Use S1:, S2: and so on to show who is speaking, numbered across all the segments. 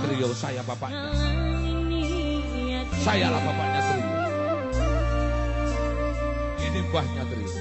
S1: Trio, saya bapaknya. Sayalah bapaknya Trio. Ini mbahnya Trio.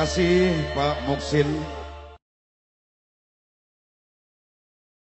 S2: Kasih Pak Muksin